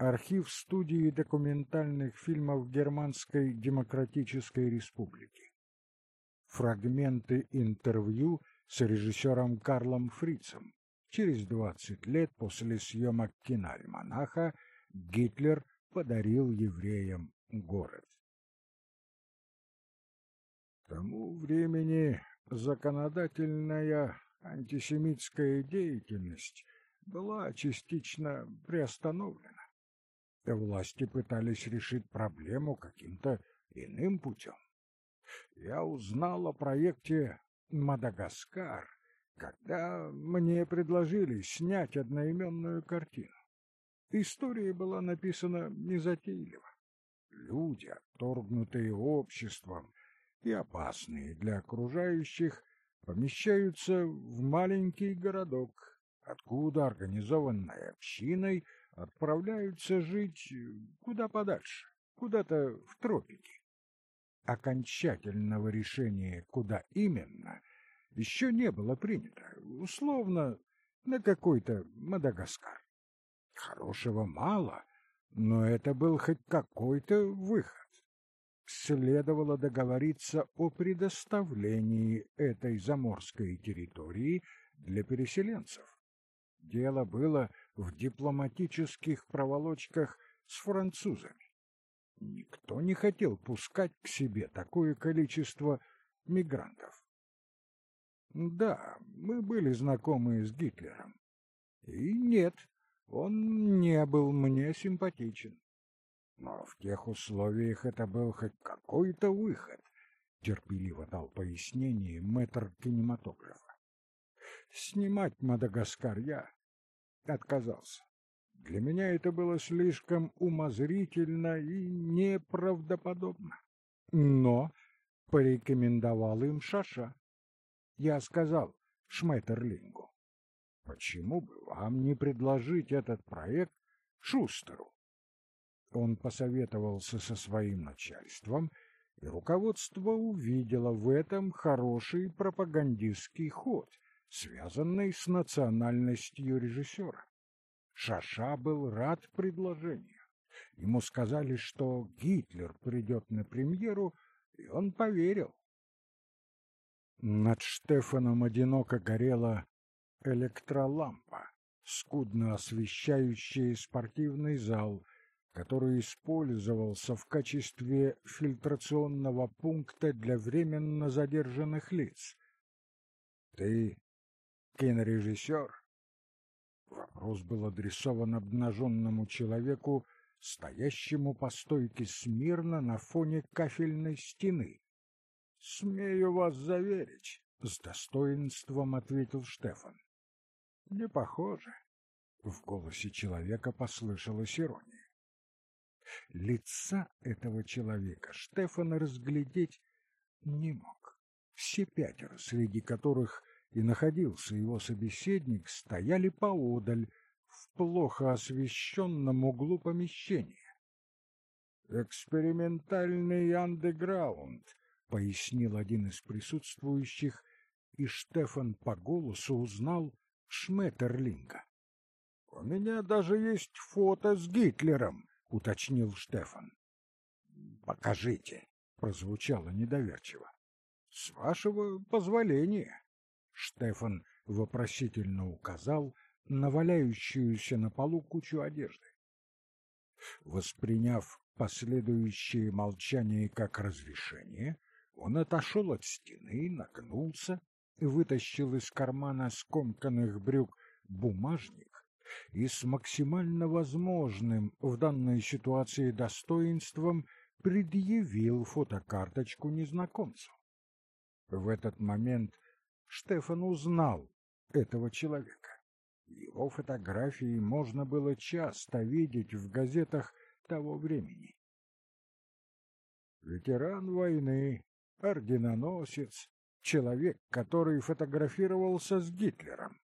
архив студии документальных фильмов Германской Демократической Республики. Фрагменты интервью с режиссером Карлом Фрицем. Через 20 лет после съемок киноальманаха Гитлер подарил евреям город. К тому времени законодательная антисемитская деятельность была частично приостановлена. Власти пытались решить проблему каким-то иным путем. Я узнал о проекте «Мадагаскар», когда мне предложили снять одноименную картину. История была написана незатейливо. Люди, отторгнутые обществом и опасные для окружающих, помещаются в маленький городок, откуда организованной общиной отправляются жить куда подальше, куда-то в тропики. Окончательного решения, куда именно, еще не было принято, условно, на какой-то Мадагаскар. Хорошего мало, но это был хоть какой-то выход. Следовало договориться о предоставлении этой заморской территории для переселенцев. Дело было в дипломатических проволочках с французами. Никто не хотел пускать к себе такое количество мигрантов. Да, мы были знакомы с Гитлером. И нет, он не был мне симпатичен. Но в тех условиях это был хоть какой-то выход, терпеливо дал пояснение мэтр кинематографа. Снимать Мадагаскар я отказался. Для меня это было слишком умозрительно и неправдоподобно. Но порекомендовал им Шаша. Я сказал Шметерлингу, почему бы вам не предложить этот проект Шустеру? Он посоветовался со своим начальством, и руководство увидело в этом хороший пропагандистский ход, связанный с национальностью режиссера. Шаша был рад предложению. Ему сказали, что Гитлер придет на премьеру, и он поверил. Над Штефаном одиноко горела электролампа, скудно освещающая спортивный зал, который использовался в качестве фильтрационного пункта для временно задержанных лиц. «Ты кинорежиссер?» Вопрос был адресован обнаженному человеку, стоящему по стойке смирно на фоне кафельной стены. — Смею вас заверить, — с достоинством ответил Штефан. — Не похоже. В голосе человека послышалась ирония. Лица этого человека Штефан разглядеть не мог. Все пятеро, среди которых и находился его собеседник, стояли поодаль, в плохо освещенном углу помещения. «Экспериментальный андеграунд», — пояснил один из присутствующих, и Штефан по голосу узнал Шметерлинга. «У меня даже есть фото с Гитлером», — уточнил Штефан. «Покажите», — прозвучало недоверчиво. «С вашего позволения». Штефан вопросительно указал на валяющуюся на полу кучу одежды. Восприняв последующее молчание как разрешение, он отошел от стены, нагнулся, вытащил из кармана скомканных брюк бумажник и с максимально возможным в данной ситуации достоинством предъявил фотокарточку незнакомцу. В этот момент Штефан узнал этого человека. Его фотографии можно было часто видеть в газетах того времени. Ветеран войны, орденоносец, человек, который фотографировался с Гитлером.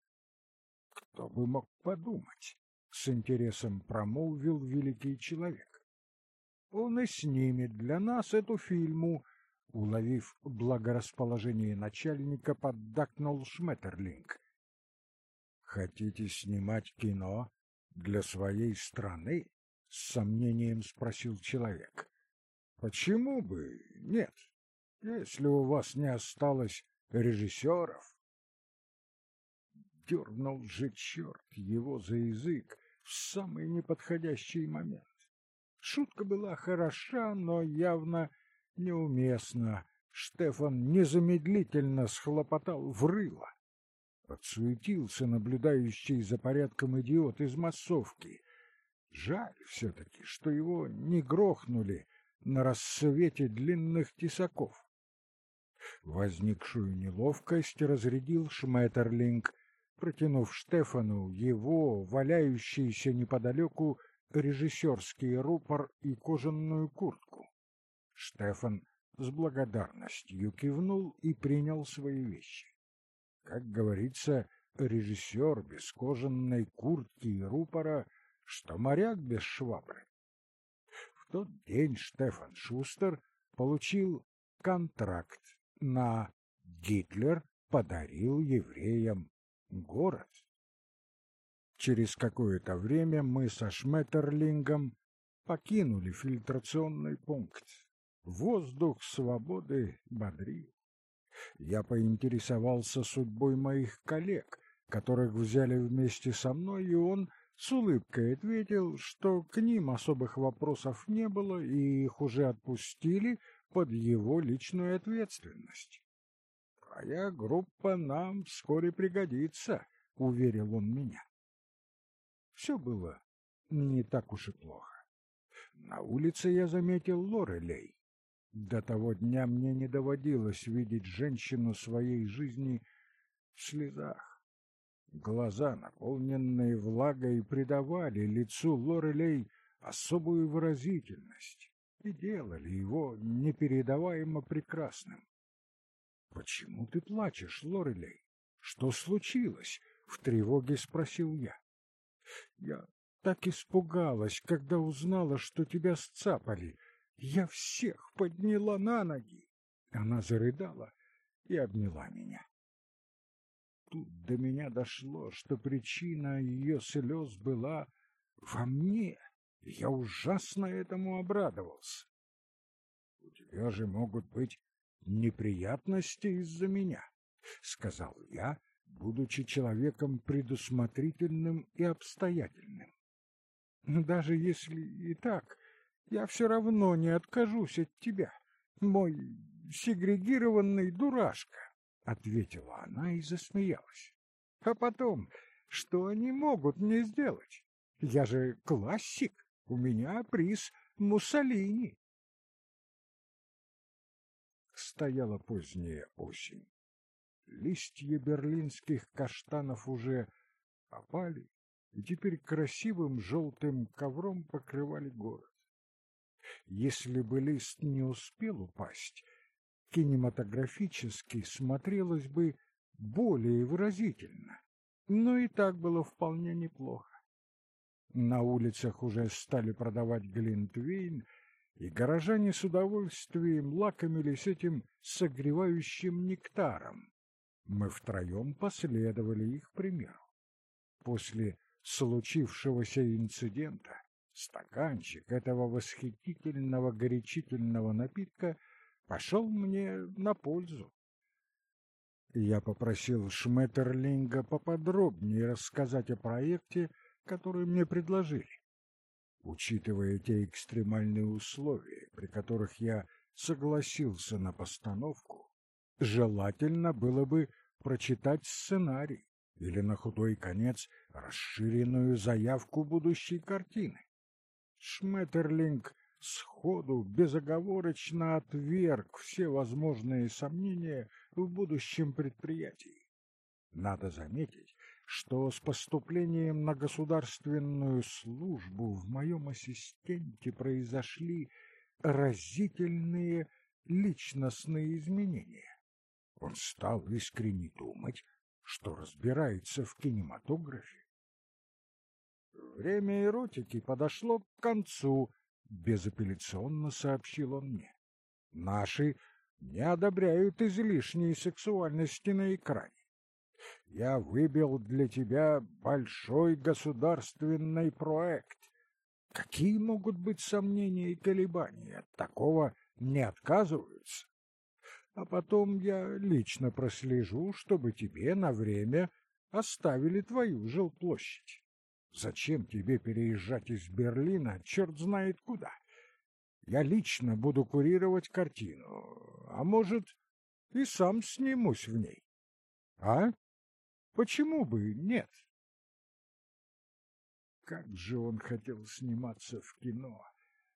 Кто бы мог подумать, с интересом промолвил великий человек. Он и снимет для нас эту фильму Уловив благорасположение начальника, поддакнул Шметерлинг. «Хотите снимать кино для своей страны?» — с сомнением спросил человек. — Почему бы нет, если у вас не осталось режиссеров? Дернул же черт его за язык в самый неподходящий момент. Шутка была хороша, но явно неуместна. Штефан незамедлительно схлопотал в рыло. Подсуетился наблюдающий за порядком идиот из массовки. Жаль все-таки, что его не грохнули на рассвете длинных тесаков. Возникшую неловкость разрядил Шметерлинг, протянув Штефану его, валяющийся неподалеку, режиссерский рупор и кожаную куртку. Штефан с благодарностью кивнул и принял свои вещи. Как говорится, режиссер без кожаной куртки и рупора, что моряк без швабры. В тот день Штефан Шустер получил контракт на Гитлер подарил евреям город. Через какое-то время мы со Шметерлингом покинули фильтрационный пункт. Воздух свободы бодрил. Я поинтересовался судьбой моих коллег, которых взяли вместе со мной, и он с улыбкой ответил, что к ним особых вопросов не было, и их уже отпустили под его личную ответственность. «Твоя группа нам вскоре пригодится», — уверил он меня. Все было не так уж и плохо. На улице я заметил Лорелей. До того дня мне не доводилось видеть женщину своей жизни в слезах. Глаза, наполненные влагой, придавали лицу Лорелей особую выразительность и делали его непередаваемо прекрасным. — Почему ты плачешь, Лорелей? Что случилось? — в тревоге спросил я. — Я так испугалась, когда узнала, что тебя сцапали. Я всех подняла на ноги. Она зарыдала и обняла меня. Тут до меня дошло, что причина ее слез была во мне. Я ужасно этому обрадовался. — У тебя же могут быть неприятности из-за меня, — сказал я, будучи человеком предусмотрительным и обстоятельным. Даже если и так, я все равно не откажусь от тебя, мой сегрегированный дурашка, — ответила она и засмеялась. А потом, что они могут мне сделать? Я же классик. У меня приз Муссолини. Стояла поздняя осень. Листья берлинских каштанов уже опали, и теперь красивым желтым ковром покрывали город. Если бы лист не успел упасть, кинематографически смотрелось бы более выразительно, но и так было вполне неплохо. На улицах уже стали продавать глинтвейн, и горожане с удовольствием лакомились этим согревающим нектаром. Мы втроем последовали их примеру. После случившегося инцидента стаканчик этого восхитительного горячительного напитка пошел мне на пользу. Я попросил Шметерлинга поподробнее рассказать о проекте, которые мне предложили. Учитывая те экстремальные условия, при которых я согласился на постановку, желательно было бы прочитать сценарий или на худой конец расширенную заявку будущей картины. Шметерлинг сходу безоговорочно отверг все возможные сомнения в будущем предприятии. Надо заметить, что с поступлением на государственную службу в моем ассистенте произошли разительные личностные изменения. Он стал искренне думать, что разбирается в кинематографе. Время эротики подошло к концу, безапелляционно сообщил он мне. Наши не одобряют излишней сексуальности на экране я выбил для тебя большой государственный проект. Какие могут быть сомнения и колебания? От такого не отказываются. А потом я лично прослежу, чтобы тебе на время оставили твою жилплощадь. Зачем тебе переезжать из Берлина, черт знает куда? Я лично буду курировать картину, а может, и сам снимусь в ней. А? Почему бы нет? Как же он хотел сниматься в кино,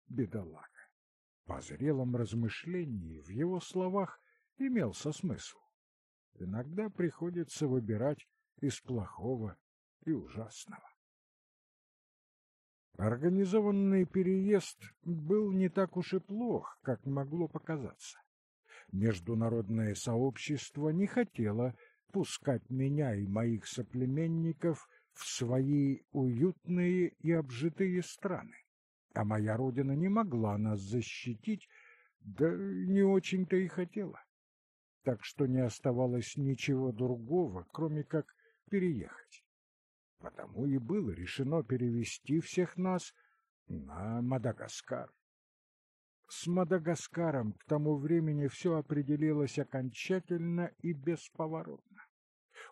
бедолага! По зрелом размышлении в его словах имелся смысл. Иногда приходится выбирать из плохого и ужасного. Организованный переезд был не так уж и плох, как могло показаться. Международное сообщество не хотело пускать меня и моих соплеменников в свои уютные и обжитые страны, а моя родина не могла нас защитить, да не очень-то и хотела. Так что не оставалось ничего другого, кроме как переехать. Потому и было решено перевести всех нас на Мадагаскар. С Мадагаскаром к тому времени все определилось окончательно и бесповоротно.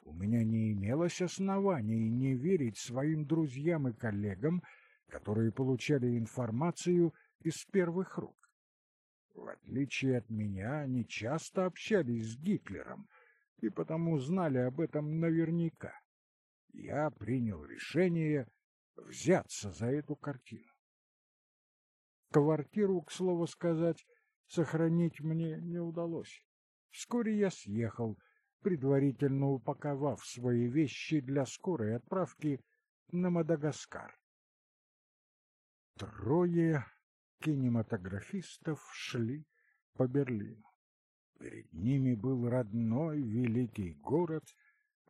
У меня не имелось оснований не верить своим друзьям и коллегам, которые получали информацию из первых рук. В отличие от меня, они часто общались с Гитлером и потому знали об этом наверняка я принял решение взяться за эту картину. Квартиру, к слову сказать, сохранить мне не удалось. Вскоре я съехал, предварительно упаковав свои вещи для скорой отправки на Мадагаскар. Трое кинематографистов шли по Берлину. Перед ними был родной великий город,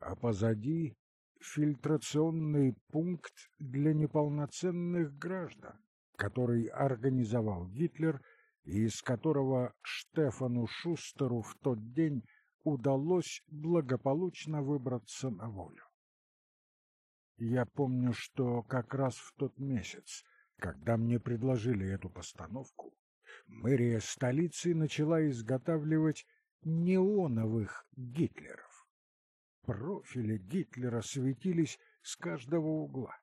а позади фильтрационный пункт для неполноценных граждан, который организовал Гитлер и из которого Штефану Шустеру в тот день удалось благополучно выбраться на волю. Я помню, что как раз в тот месяц, когда мне предложили эту постановку, мэрия столицы начала изготавливать неоновых Гитлеров. Профили Гитлера светились с каждого угла.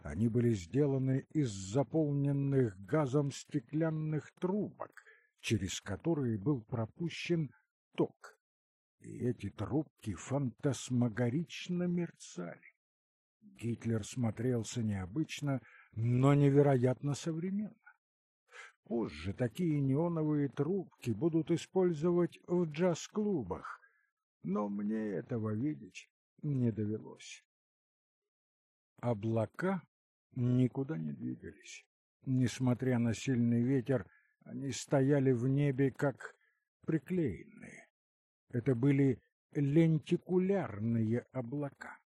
Они были сделаны из заполненных газом стеклянных трубок, через которые был пропущен ток. И эти трубки фантасмагорично мерцали. Гитлер смотрелся необычно, но невероятно современно. Позже такие неоновые трубки будут использовать в джаз-клубах, но мне этого видеть не довелось. Облака никуда не двигались. Несмотря на сильный ветер, они стояли в небе как приклеенные. Это были лентикулярные облака,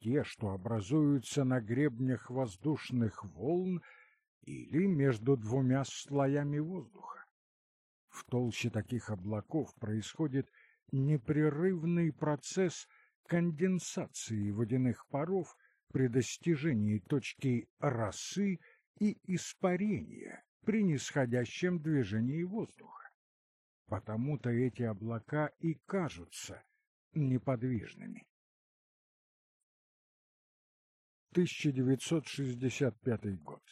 те, что образуются на гребнях воздушных волн или между двумя слоями воздуха. В толще таких облаков происходит непрерывный процесс конденсации водяных паров при достижении точки росы и испарения при нисходящем движении воздуха. Потому-то эти облака и кажутся неподвижными. 1965 год.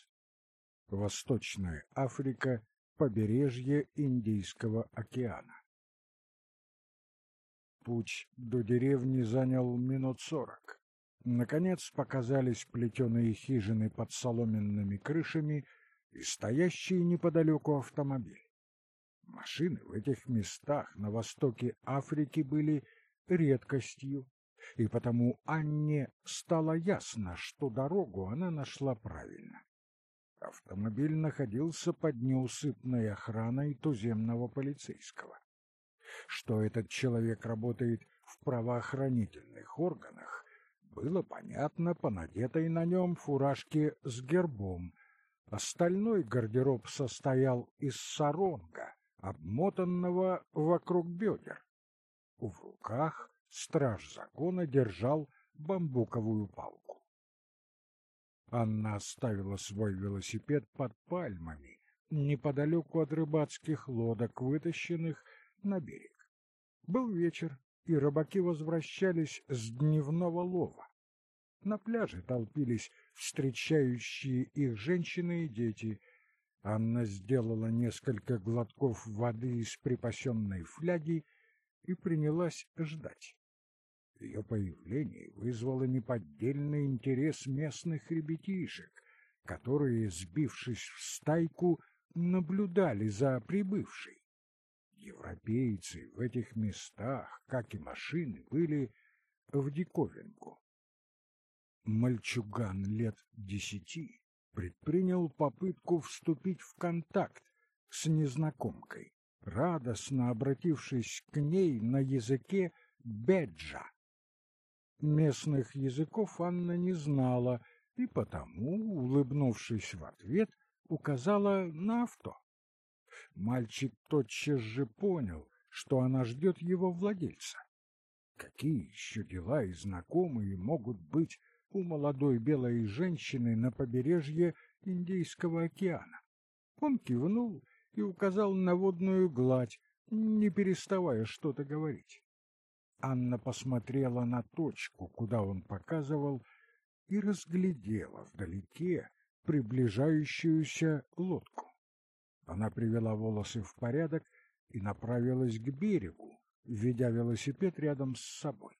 Восточная Африка, побережье Индийского океана. Путь до деревни занял минут сорок. Наконец показались плетеные хижины под соломенными крышами и стоящий неподалеку автомобиль. Машины в этих местах на востоке Африки были редкостью, и потому Анне стало ясно, что дорогу она нашла правильно. Автомобиль находился под неусыпной охраной туземного полицейского что этот человек работает в правоохранительных органах, было понятно по надетой на нем фуражке с гербом. Остальной гардероб состоял из саронга, обмотанного вокруг бедер. В руках страж закона держал бамбуковую палку. Анна оставила свой велосипед под пальмами, неподалеку от рыбацких лодок, вытащенных на берег. Был вечер, и рыбаки возвращались с дневного лова. На пляже толпились встречающие их женщины и дети. Анна сделала несколько глотков воды из припасенной фляги и принялась ждать. Ее появление вызвало неподдельный интерес местных ребятишек, которые, сбившись в стайку, наблюдали за прибывшей. Европейцы в этих местах, как и машины, были в диковинку. Мальчуган лет десяти предпринял попытку вступить в контакт с незнакомкой, радостно обратившись к ней на языке беджа. Местных языков Анна не знала и потому, улыбнувшись в ответ, указала на авто. Мальчик тотчас же понял, что она ждет его владельца. Какие еще дела и знакомые могут быть у молодой белой женщины на побережье Индийского океана? Он кивнул и указал на водную гладь, не переставая что-то говорить. Анна посмотрела на точку, куда он показывал, и разглядела вдалеке приближающуюся лодку. Она привела волосы в порядок и направилась к берегу, ведя велосипед рядом с собой.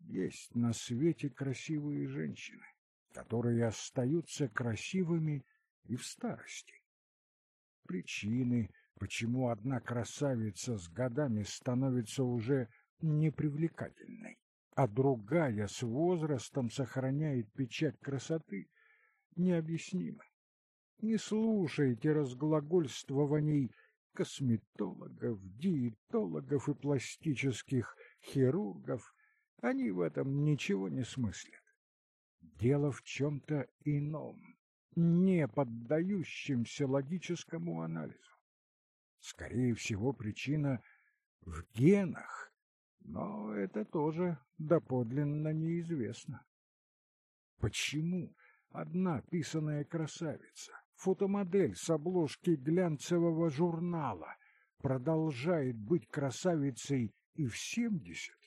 Есть на свете красивые женщины, которые остаются красивыми и в старости. Причины, почему одна красавица с годами становится уже непривлекательной, а другая с возрастом сохраняет печать красоты, необъяснимы. Не слушайте разглагольствований косметологов, диетологов и пластических хирургов. Они в этом ничего не смыслят. Дело в чем-то ином, не поддающемся логическому анализу. Скорее всего, причина в генах, но это тоже доподлинно неизвестно. Почему одна писаная красавица фотомодель с обложки глянцевого журнала продолжает быть красавицей и в семьдесят,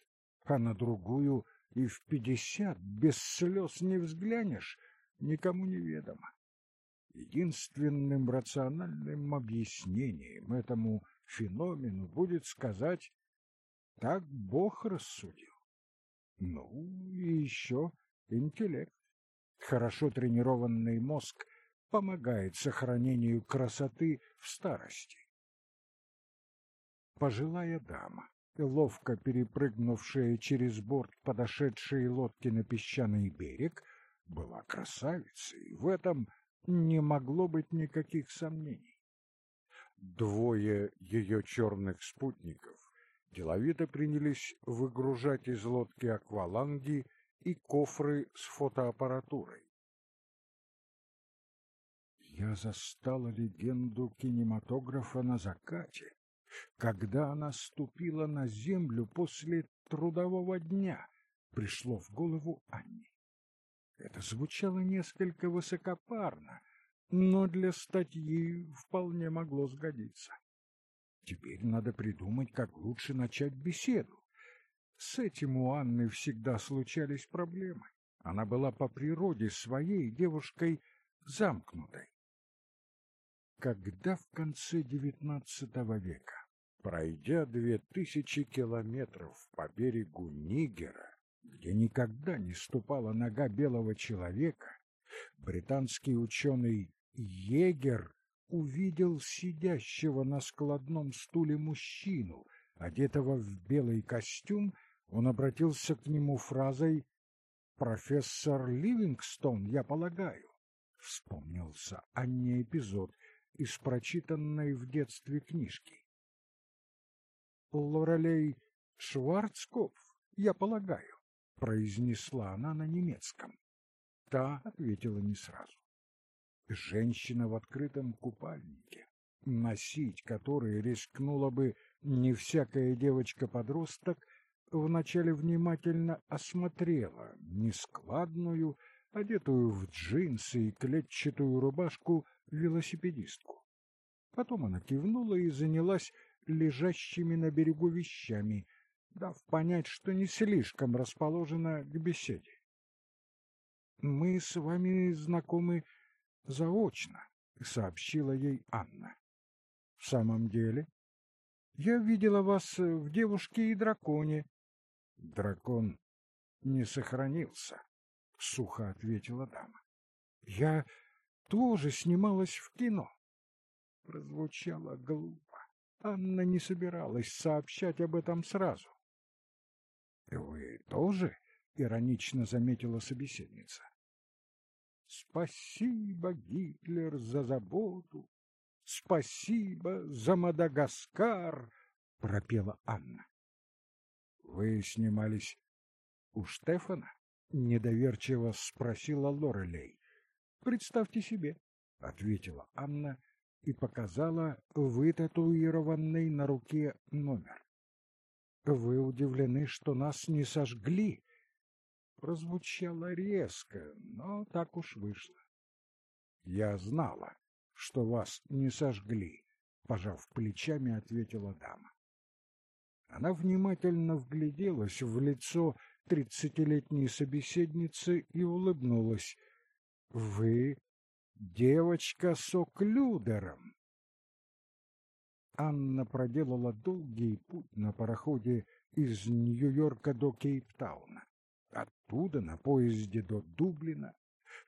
а на другую и в пятьдесят без слез не взглянешь, никому не ведомо. Единственным рациональным объяснением этому феномену будет сказать «так Бог рассудил». Ну, и еще интеллект. Хорошо тренированный мозг помогает сохранению красоты в старости. Пожилая дама, ловко перепрыгнувшая через борт подошедшей лодки на песчаный берег, была красавицей, в этом не могло быть никаких сомнений. Двое ее черных спутников деловито принялись выгружать из лодки акваланги и кофры с фотоаппаратурой я застала легенду кинематографа на закате, когда она ступила на землю после трудового дня, пришло в голову Анне. Это звучало несколько высокопарно, но для статьи вполне могло сгодиться. Теперь надо придумать, как лучше начать беседу. С этим у Анны всегда случались проблемы. Она была по природе своей девушкой замкнутой когда в конце XIX века, пройдя две тысячи километров по берегу Нигера, где никогда не ступала нога белого человека, британский ученый Егер увидел сидящего на складном стуле мужчину, одетого в белый костюм, он обратился к нему фразой «Профессор Ливингстон, я полагаю». Вспомнился Анне эпизод, из прочитанной в детстве книжки. «Лорелей Шварцкопф, я полагаю», — произнесла она на немецком. Та ответила не сразу. Женщина в открытом купальнике, носить который рискнула бы не всякая девочка-подросток, вначале внимательно осмотрела нескладную, одетую в джинсы и клетчатую рубашку велосипедистку. Потом она кивнула и занялась лежащими на берегу вещами, дав понять, что не слишком расположена к беседе. — Мы с вами знакомы заочно, — сообщила ей Анна. — В самом деле? Я видела вас в «Девушке и драконе». — Дракон не сохранился, — сухо ответила дама. — Я тоже снималась в кино. Прозвучало глупо. Анна не собиралась сообщать об этом сразу. — Вы тоже? — иронично заметила собеседница. — Спасибо, Гитлер, за заботу. Спасибо за Мадагаскар, — пропела Анна. — Вы снимались у Штефана? — недоверчиво спросила Лорелей. — Представьте себе, — ответила Анна и показала вытатуированный на руке номер. — Вы удивлены, что нас не сожгли? Прозвучало резко, но так уж вышло. — Я знала, что вас не сожгли, — пожав плечами, ответила дама. Она внимательно вгляделась в лицо тридцатилетней собеседницы и улыбнулась. — Вы девочка с оклюдером. Анна проделала долгий путь на пароходе из Нью-Йорка до Кейптауна, оттуда на поезде до Дублина,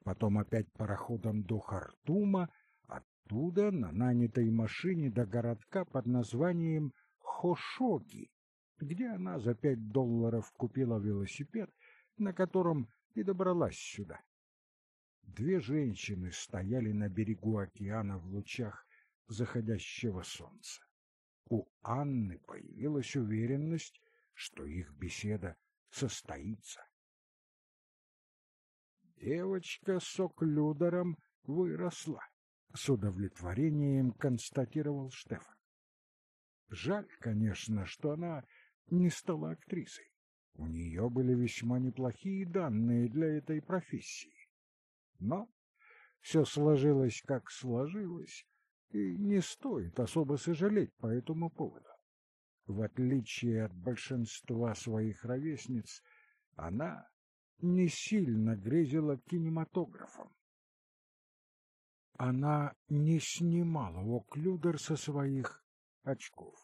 потом опять пароходом до Хартума, оттуда на нанятой машине до городка под названием Хошоги, где она за пять долларов купила велосипед, на котором и добралась сюда. Две женщины стояли на берегу океана в лучах заходящего солнца. У Анны появилась уверенность, что их беседа состоится. Девочка с оклюдером выросла, с удовлетворением констатировал Штефан. Жаль, конечно, что она не стала актрисой. У нее были весьма неплохие данные для этой профессии. Но все сложилось, как сложилось, и не стоит особо сожалеть по этому поводу. В отличие от большинства своих ровесниц, она не сильно грезила кинематографом. Она не снимала оклюдер со своих очков.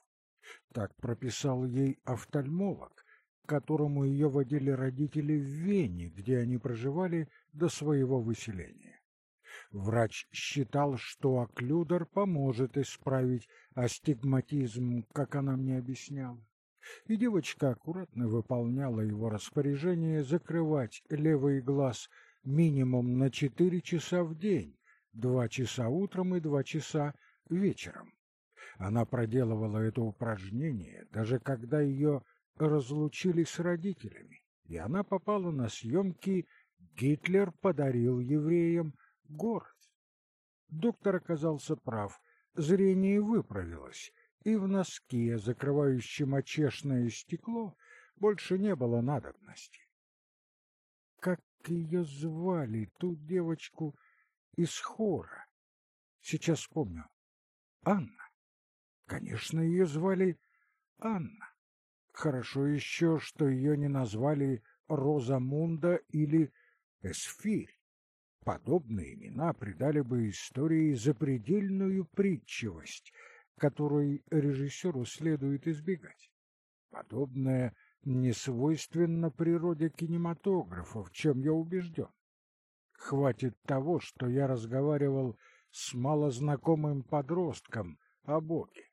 Так прописал ей офтальмолог, которому ее водили родители в Вене, где они проживали до своего выселения. Врач считал, что оклюдер поможет исправить астигматизм, как она мне объясняла. И девочка аккуратно выполняла его распоряжение закрывать левый глаз минимум на четыре часа в день, два часа утром и два часа вечером. Она проделывала это упражнение, даже когда ее разлучили с родителями, и она попала на съемки «Гитлер подарил евреям город». Доктор оказался прав, зрение выправилось, и в носке, закрывающем очешное стекло, больше не было надобности. Как ее звали, ту девочку из хора? Сейчас вспомню. Анна. Конечно, ее звали Анна. Хорошо еще, что ее не назвали Розамунда или Эсфирь. Подобные имена придали бы истории запредельную притчивость, которой режиссеру следует избегать. Подобное не свойственно природе кинематографа, в чем я убежден. Хватит того, что я разговаривал с малознакомым подростком о Боге.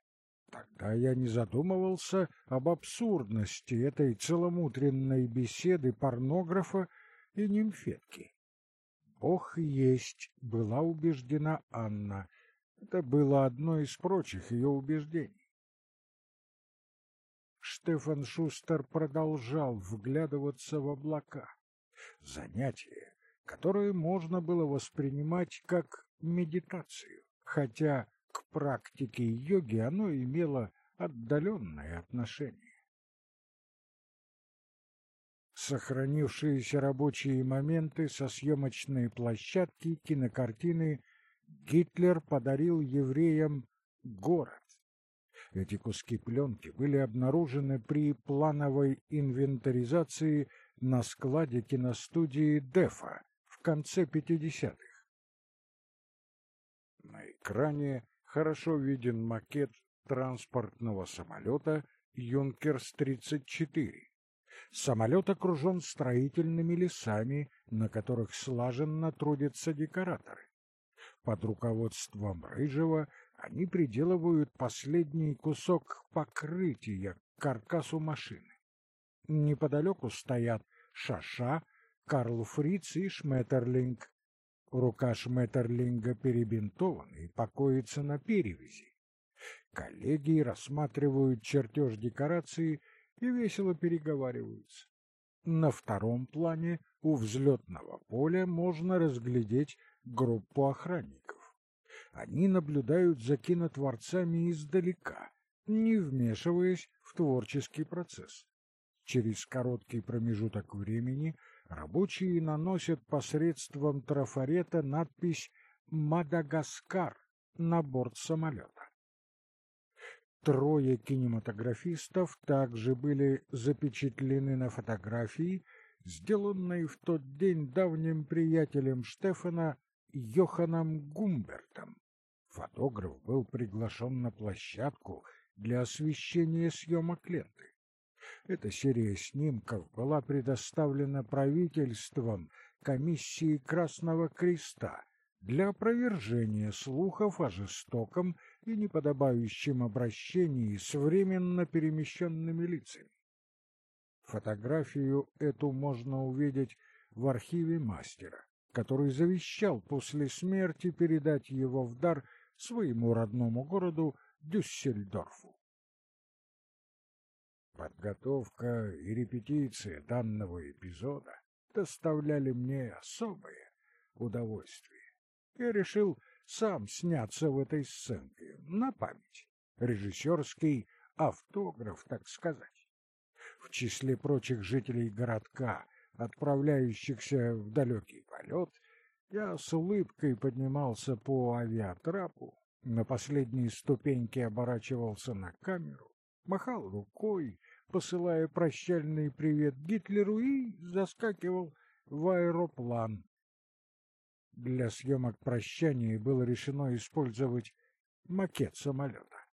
Тогда я не задумывался об абсурдности этой целомудренной беседы порнографа и нимфетки. Бог есть, была убеждена Анна. Это было одно из прочих ее убеждений. Штефан Шустер продолжал вглядываться в облака. Занятие, которое можно было воспринимать как медитацию, хотя к практике йоги оно имело отдаленное отношение. сохранившиеся рабочие моменты со съемочной площадки кинокартины «Гитлер подарил евреям город». Эти куски пленки были обнаружены при плановой инвентаризации на складе киностудии «Дефа» в конце 50-х. На экране хорошо виден макет транспортного самолета «Юнкерс-34», Самолет окружен строительными лесами, на которых слаженно трудятся декораторы. Под руководством Рыжего они приделывают последний кусок покрытия к каркасу машины. Неподалеку стоят Шаша, Карл Фриц и Шметерлинг. Рука Шметерлинга перебинтована и покоится на перевязи. Коллеги рассматривают чертеж декорации и весело переговариваются. На втором плане у взлетного поля можно разглядеть группу охранников. Они наблюдают за кинотворцами издалека, не вмешиваясь в творческий процесс. Через короткий промежуток времени рабочие наносят посредством трафарета надпись «Мадагаскар» на борт самолета. Трое кинематографистов также были запечатлены на фотографии, сделанной в тот день давним приятелем Штефана Йоханом Гумбертом. Фотограф был приглашен на площадку для освещения съемок ленты. Эта серия снимков была предоставлена правительством комиссии Красного Креста для опровержения слухов о жестоком и неподобающем обращении с временно перемещенными лицами. Фотографию эту можно увидеть в архиве мастера, который завещал после смерти передать его в дар своему родному городу Дюссельдорфу. Подготовка и репетиция данного эпизода доставляли мне особое удовольствие. Я решил сам сняться в этой сценке, на память. Режиссерский автограф, так сказать. В числе прочих жителей городка, отправляющихся в далекий полет, я с улыбкой поднимался по авиатрапу, на последней ступеньке оборачивался на камеру, махал рукой, посылая прощальный привет Гитлеру и заскакивал в аэроплан, для съемок прощания было решено использовать макет самолета.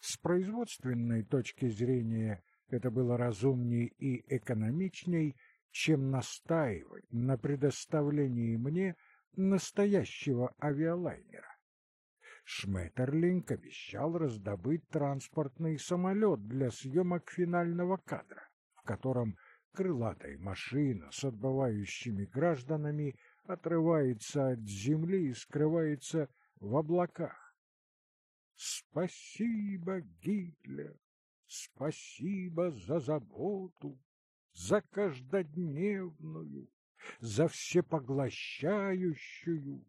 С производственной точки зрения это было разумнее и экономичней, чем настаивать на предоставлении мне настоящего авиалайнера. Шметерлинг обещал раздобыть транспортный самолет для съемок финального кадра, в котором крылатая машина с отбывающими гражданами отрывается от земли и скрывается в облаках. Спасибо, Гитлер, спасибо за заботу, за каждодневную, за всепоглощающую,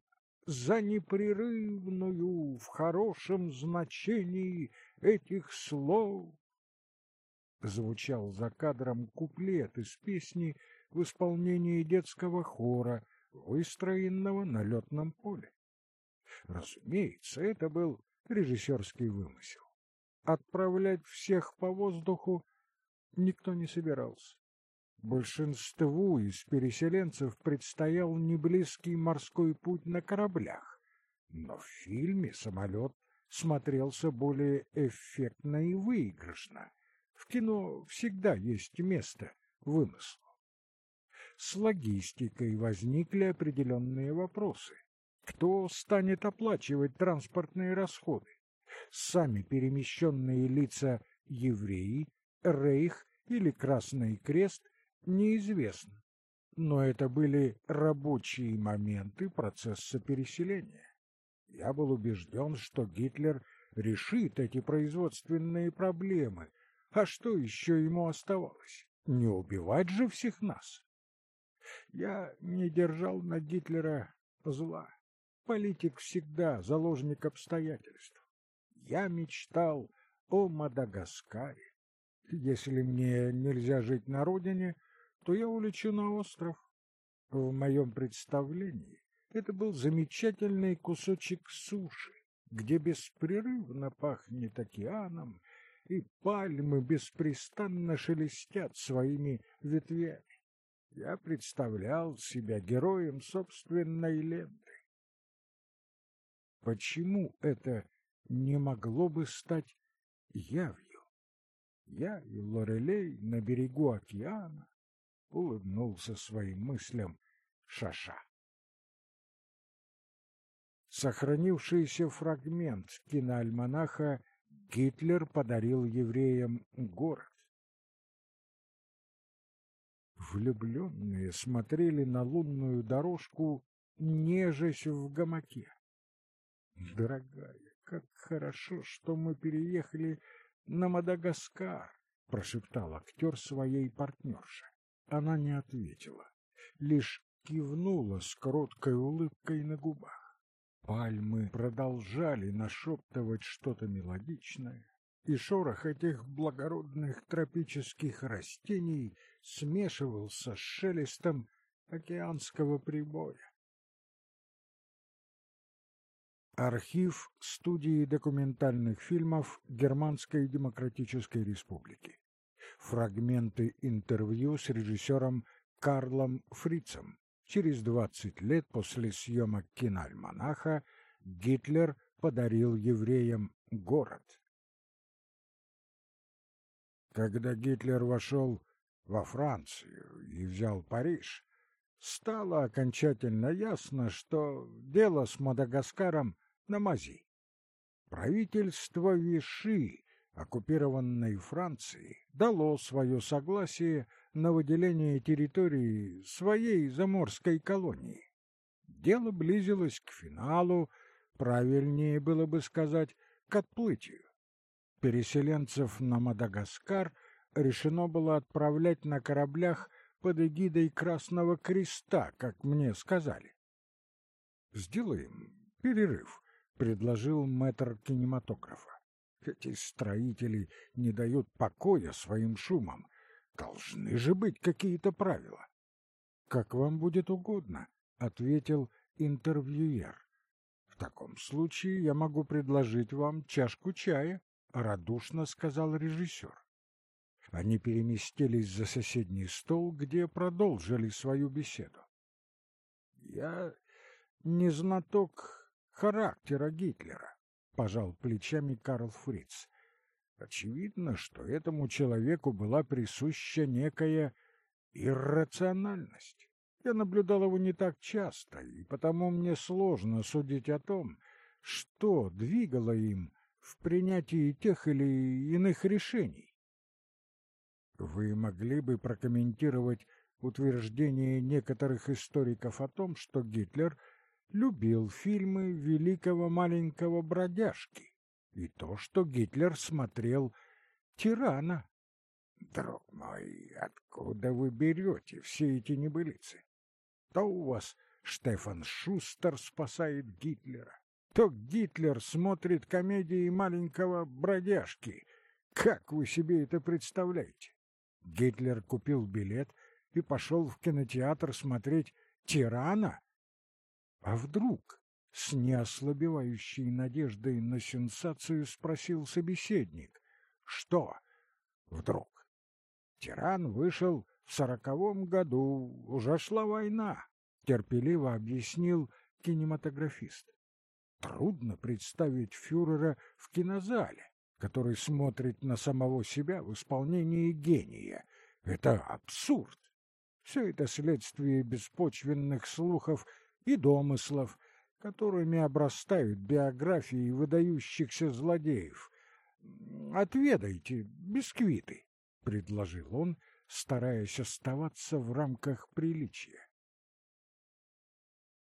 за непрерывную в хорошем значении этих слов. Звучал за кадром куплет из песни в исполнении детского хора, выстроенного на летном поле. Разумеется, это был режиссерский вымысел. Отправлять всех по воздуху никто не собирался. Большинству из переселенцев предстоял неблизкий морской путь на кораблях, но в фильме самолет смотрелся более эффектно и выигрышно. В кино всегда есть место вымыслу с логистикой возникли определенные вопросы. Кто станет оплачивать транспортные расходы? Сами перемещенные лица евреи, Рейх или Красный Крест неизвестно. Но это были рабочие моменты процесса переселения. Я был убежден, что Гитлер решит эти производственные проблемы. А что еще ему оставалось? Не убивать же всех нас? Я не держал на Гитлера зла. Политик всегда заложник обстоятельств. Я мечтал о Мадагаскаре. Если мне нельзя жить на родине, то я улечу на остров. В моем представлении это был замечательный кусочек суши, где беспрерывно пахнет океаном, и пальмы беспрестанно шелестят своими ветвями. Я представлял себя героем собственной ленты. Почему это не могло бы стать явью? Я и Лорелей на берегу океана улыбнулся своим мыслям Шаша. Сохранившийся фрагмент киноальманаха Гитлер подарил евреям город. Влюбленные смотрели на лунную дорожку, нежась в гамаке. Дорогая, как хорошо, что мы переехали на Мадагаскар, прошептал актер своей партнерше. Она не ответила, лишь кивнула с короткой улыбкой на губах. Пальмы продолжали нашептывать что-то мелодичное, и шорох этих благородных тропических растений смешивался с шелестом океанского прибоя. Архив студии документальных фильмов Германской Демократической Республики. Фрагменты интервью с режиссером Карлом Фрицем. Через двадцать лет после съемок киноальманаха Гитлер подарил евреям город. Когда Гитлер вошел во Францию и взял Париж, стало окончательно ясно, что дело с Мадагаскаром на мази. Правительство Виши, оккупированной Франции, дало свое согласие на выделение территории своей заморской колонии. Дело близилось к финалу, правильнее было бы сказать, к отплытию. Переселенцев на Мадагаскар решено было отправлять на кораблях под эгидой Красного Креста, как мне сказали. «Сделаем перерыв», — предложил мэтр кинематографа. Эти строители не дают покоя своим шумам, Должны же быть какие-то правила. Как вам будет угодно, ответил интервьюер. В таком случае я могу предложить вам чашку чая, радушно сказал режиссер. Они переместились за соседний стол, где продолжили свою беседу. Я не знаток характера Гитлера, пожал плечами Карл Фриц. Очевидно, что этому человеку была присуща некая иррациональность. Я наблюдал его не так часто, и потому мне сложно судить о том, что двигало им в принятии тех или иных решений. Вы могли бы прокомментировать утверждение некоторых историков о том, что Гитлер любил фильмы великого маленького бродяжки и то, что Гитлер смотрел «Тирана». Друг мой, откуда вы берете все эти небылицы? То у вас Штефан Шустер спасает Гитлера, то Гитлер смотрит комедии маленького бродяжки. Как вы себе это представляете? Гитлер купил билет и пошел в кинотеатр смотреть «Тирана»? А вдруг с неослабевающей надеждой на сенсацию спросил собеседник. Что? Вдруг? Тиран вышел в сороковом году, уже шла война, терпеливо объяснил кинематографист. Трудно представить фюрера в кинозале, который смотрит на самого себя в исполнении гения. Это абсурд. Все это следствие беспочвенных слухов и домыслов, которыми обрастают биографии выдающихся злодеев. «Отведайте бисквиты», — предложил он, стараясь оставаться в рамках приличия.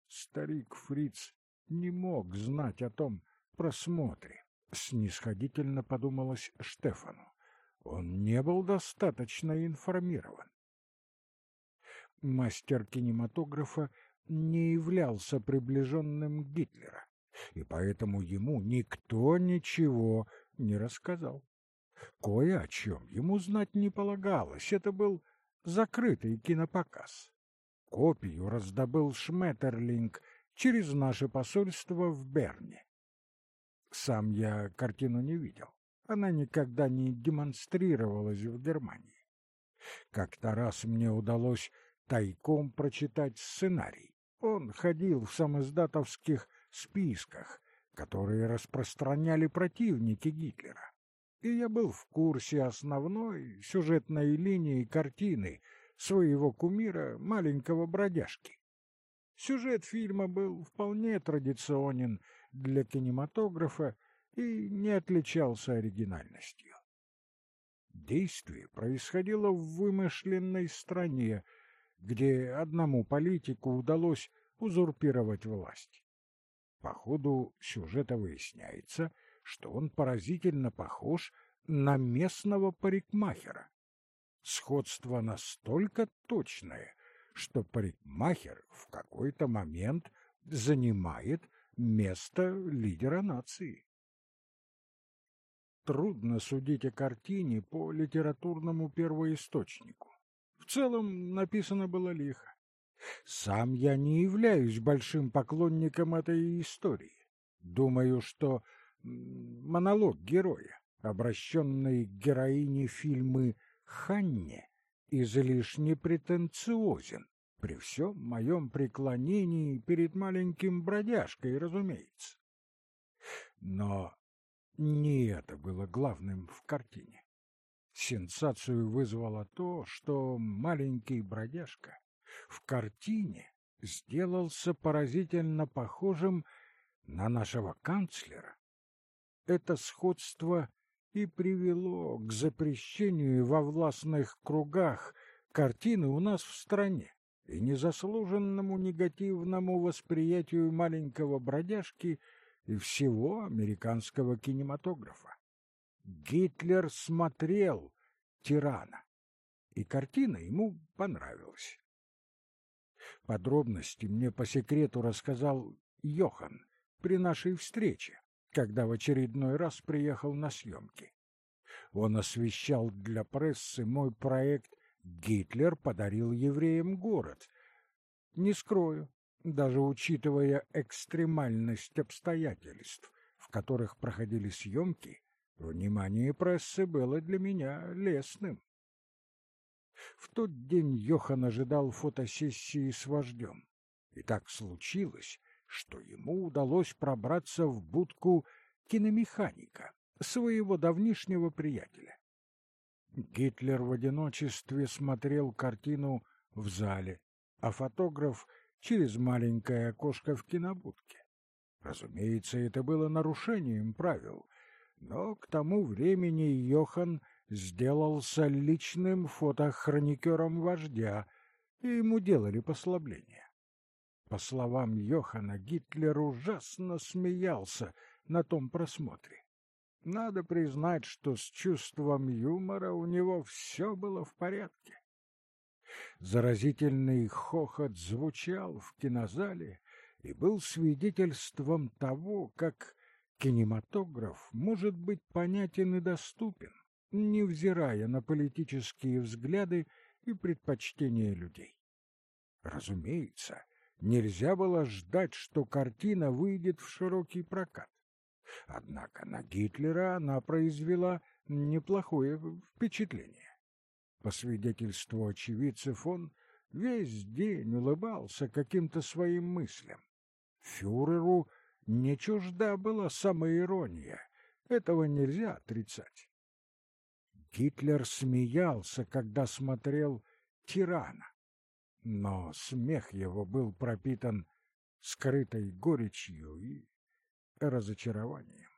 Старик Фриц не мог знать о том просмотре, снисходительно подумалось Штефану. Он не был достаточно информирован. Мастер кинематографа не являлся приближенным Гитлера, и поэтому ему никто ничего не рассказал. Кое о чем ему знать не полагалось, это был закрытый кинопоказ. Копию раздобыл Шметерлинг через наше посольство в Берне. Сам я картину не видел. Она никогда не демонстрировалась в Германии. Как-то раз мне удалось тайком прочитать сценарий. Он ходил в самоиздатовских списках, которые распространяли противники Гитлера. И я был в курсе основной сюжетной линии картины своего кумира, маленького бродяжки. Сюжет фильма был вполне традиционен для кинематографа и не отличался оригинальностью. Действие происходило в вымышленной стране, где одному политику удалось узурпировать власть. По ходу сюжета выясняется, что он поразительно похож на местного парикмахера. Сходство настолько точное, что парикмахер в какой-то момент занимает место лидера нации. Трудно судить о картине по литературному первоисточнику. В целом написано было лихо. Сам я не являюсь большим поклонником этой истории. Думаю, что монолог героя, обращенный к героине фильмы Ханне, излишне претенциозен, при всем моем преклонении перед маленьким бродяжкой, разумеется. Но не это было главным в картине. Сенсацию вызвало то, что маленький бродяжка в картине сделался поразительно похожим на нашего канцлера. Это сходство и привело к запрещению во властных кругах картины у нас в стране и незаслуженному негативному восприятию маленького бродяжки и всего американского кинематографа. Гитлер смотрел «Тирана», и картина ему понравилась. Подробности мне по секрету рассказал Йохан при нашей встрече, когда в очередной раз приехал на съемки. Он освещал для прессы мой проект «Гитлер подарил евреям город». Не скрою, даже учитывая экстремальность обстоятельств, в которых проходили съемки, Внимание прессы было для меня лестным. В тот день Йохан ожидал фотосессии с вождем. И так случилось, что ему удалось пробраться в будку киномеханика, своего давнишнего приятеля. Гитлер в одиночестве смотрел картину в зале, а фотограф через маленькое окошко в кинобудке. Разумеется, это было нарушением правил, но к тому времени Йохан сделался личным фотохроникером вождя, и ему делали послабление. По словам Йохана, Гитлер ужасно смеялся на том просмотре. Надо признать, что с чувством юмора у него все было в порядке. Заразительный хохот звучал в кинозале и был свидетельством того, как Кинематограф может быть понятен и доступен, невзирая на политические взгляды и предпочтения людей. Разумеется, нельзя было ждать, что картина выйдет в широкий прокат. Однако на Гитлера она произвела неплохое впечатление. По свидетельству очевидцев, он весь день улыбался каким-то своим мыслям. Фюреру не чужда была самоирония, этого нельзя отрицать. Гитлер смеялся, когда смотрел «Тирана», но смех его был пропитан скрытой горечью и разочарованием.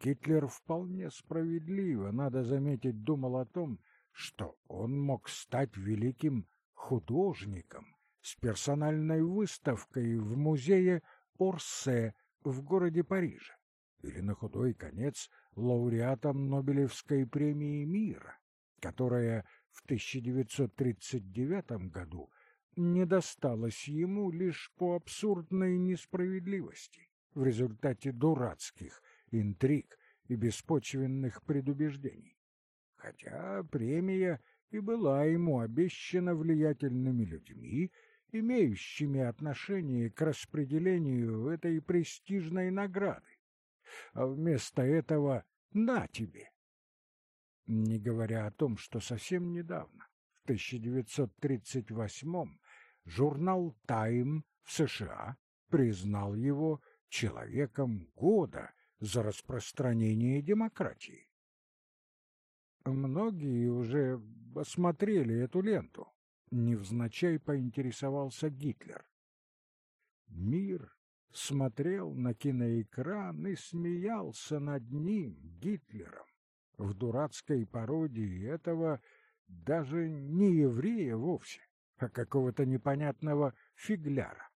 Гитлер вполне справедливо, надо заметить, думал о том, что он мог стать великим художником с персональной выставкой в музее Орсе в городе Париже, или на худой конец лауреатом Нобелевской премии мира, которая в 1939 году не досталась ему лишь по абсурдной несправедливости в результате дурацких интриг и беспочвенных предубеждений. Хотя премия и была ему обещана влиятельными людьми, имеющими отношение к распределению этой престижной награды. А вместо этого на тебе. Не говоря о том, что совсем недавно, в 1938 журнал «Тайм» в США признал его человеком года за распространение демократии. Многие уже осмотрели эту ленту. Невзначай поинтересовался Гитлер. Мир смотрел на киноэкран и смеялся над ним, Гитлером, в дурацкой пародии этого даже не еврея вовсе, а какого-то непонятного фигляра.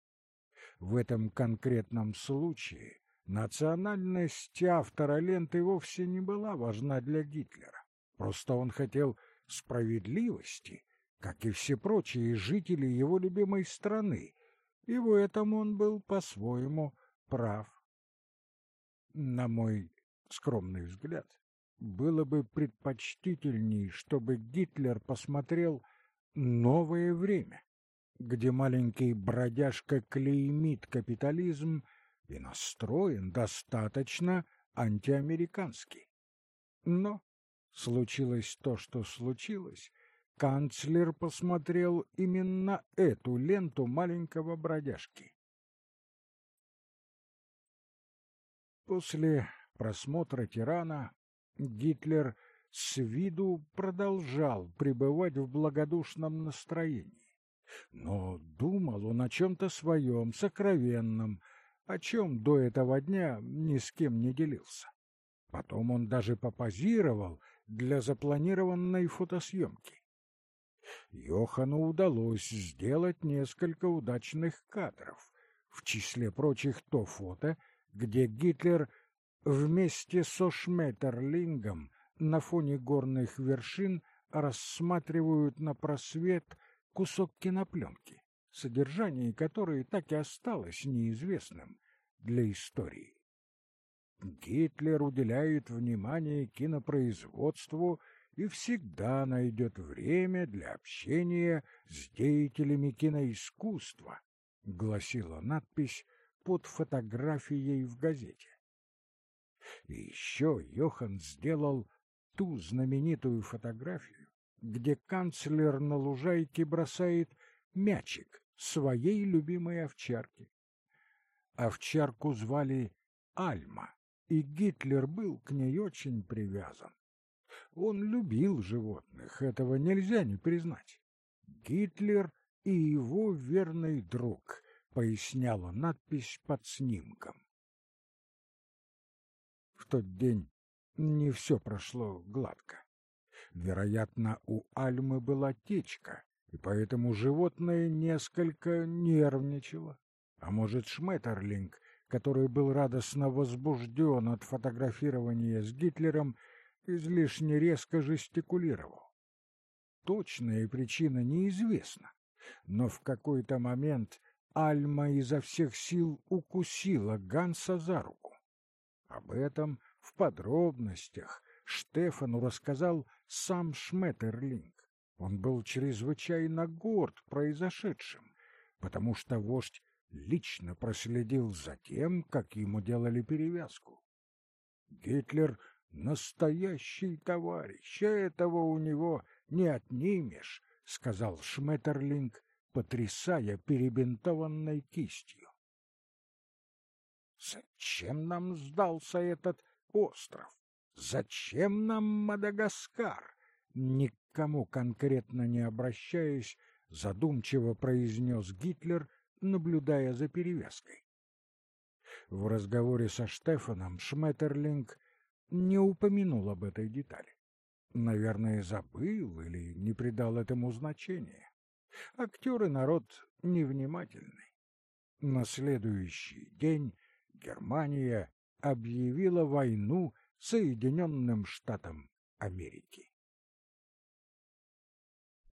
В этом конкретном случае национальность автора ленты вовсе не была важна для Гитлера. Просто он хотел справедливости, как и все прочие жители его любимой страны, и в этом он был по-своему прав. На мой скромный взгляд, было бы предпочтительней, чтобы Гитлер посмотрел «Новое время», где маленький бродяжка клеймит капитализм и настроен достаточно антиамериканский. Но случилось то, что случилось, канцлер посмотрел именно эту ленту маленького бродяжки. После просмотра «Тирана» Гитлер с виду продолжал пребывать в благодушном настроении. Но думал он о чем-то своем, сокровенном, о чем до этого дня ни с кем не делился. Потом он даже попозировал для запланированной фотосъемки. Йохану удалось сделать несколько удачных кадров, в числе прочих то фото, где Гитлер вместе со Шметерлингом на фоне горных вершин рассматривают на просвет кусок кинопленки, содержание которой так и осталось неизвестным для истории. Гитлер уделяет внимание кинопроизводству и всегда найдет время для общения с деятелями киноискусства, гласила надпись под фотографией в газете. И еще Йохан сделал ту знаменитую фотографию, где канцлер на лужайке бросает мячик своей любимой овчарке. Овчарку звали Альма и Гитлер был к ней очень привязан. Он любил животных, этого нельзя не признать. Гитлер и его верный друг, поясняла надпись под снимком. В тот день не все прошло гладко. Вероятно, у Альмы была течка, и поэтому животное несколько нервничало. А может, Шметерлинг который был радостно возбужден от фотографирования с Гитлером, излишне резко жестикулировал. Точная причина неизвестна, но в какой-то момент Альма изо всех сил укусила Ганса за руку. Об этом в подробностях Штефану рассказал сам Шметерлинг. Он был чрезвычайно горд произошедшим, потому что вождь лично проследил за тем, как ему делали перевязку. Гитлер — настоящий товарищ, этого у него не отнимешь, — сказал Шметерлинг, потрясая перебинтованной кистью. Зачем нам сдался этот остров? Зачем нам Мадагаскар? Никому конкретно не обращаясь, задумчиво произнес Гитлер наблюдая за перевязкой. В разговоре со Штефаном Шметерлинг не упомянул об этой детали. Наверное, забыл или не придал этому значения. Актеры народ невнимательный. На следующий день Германия объявила войну Соединенным Штатам Америки.